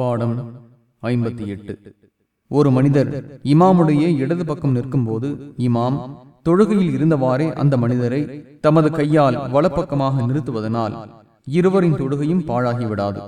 பாடம் ஐம்பத்தி எட்டு. ஒரு மனிதர் இமாமுடைய இடது பக்கம் நிற்கும்போது இமாம் தொழுகையில் இருந்தவாறே அந்த மனிதரை தமது கையால் வலப்பக்கமாக நிறுத்துவதனால் இருவரின் தொழுகையும் பாழாகிவிடாது.